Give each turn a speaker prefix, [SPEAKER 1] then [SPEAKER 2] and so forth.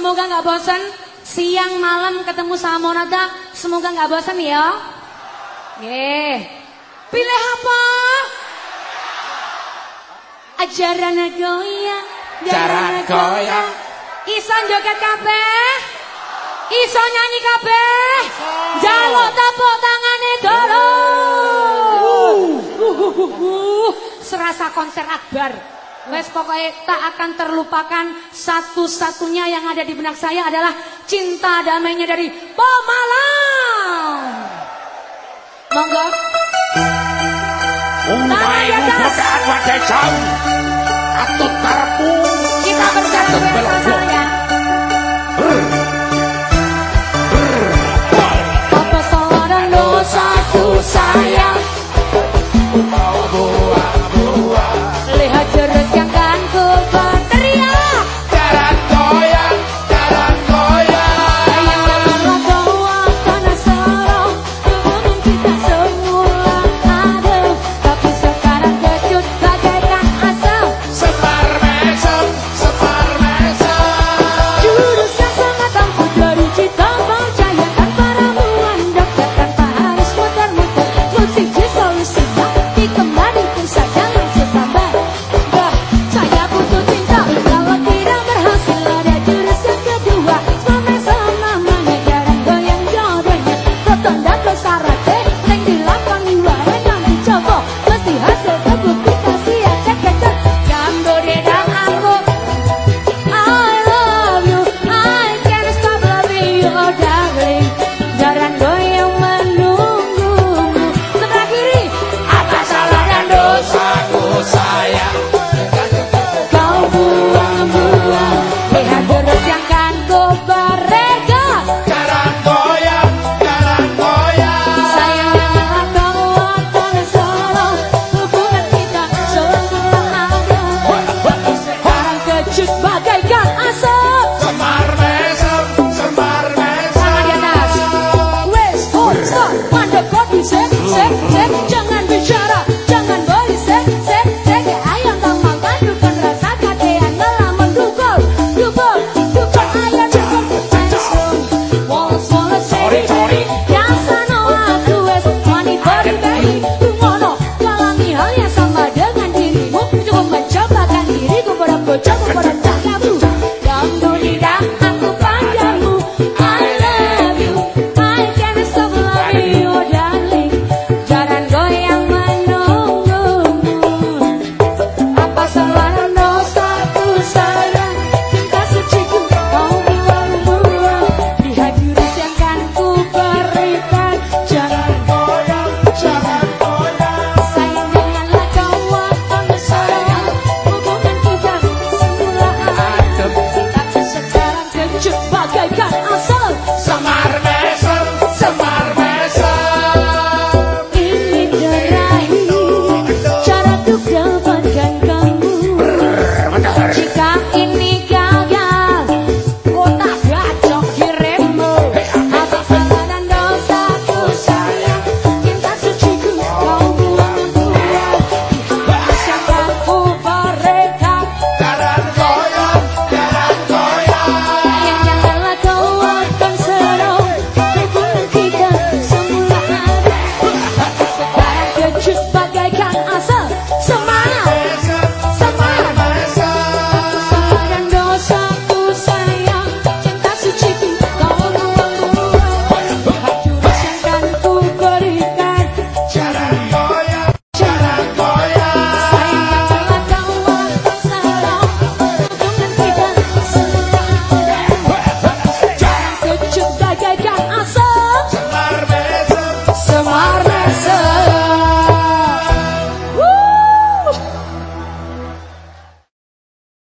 [SPEAKER 1] Semoga nggak bosan. Siang malam ketemu sama Monata. Semoga nggak bosan ya. Yeah, Pilih apa? Ajaran goya,
[SPEAKER 2] Ajaran goya.
[SPEAKER 1] Iso joget kabeh. Iso nyanyi kabeh. jalo tepuk tangane dulu. Uh, uh, uh. Serasa konser akbar. Wes pokoknya tak akan terlupakan satu-satunya yang ada di benak saya adalah cinta damainya dari Pemalang. Monggo.
[SPEAKER 2] atau
[SPEAKER 1] corazón.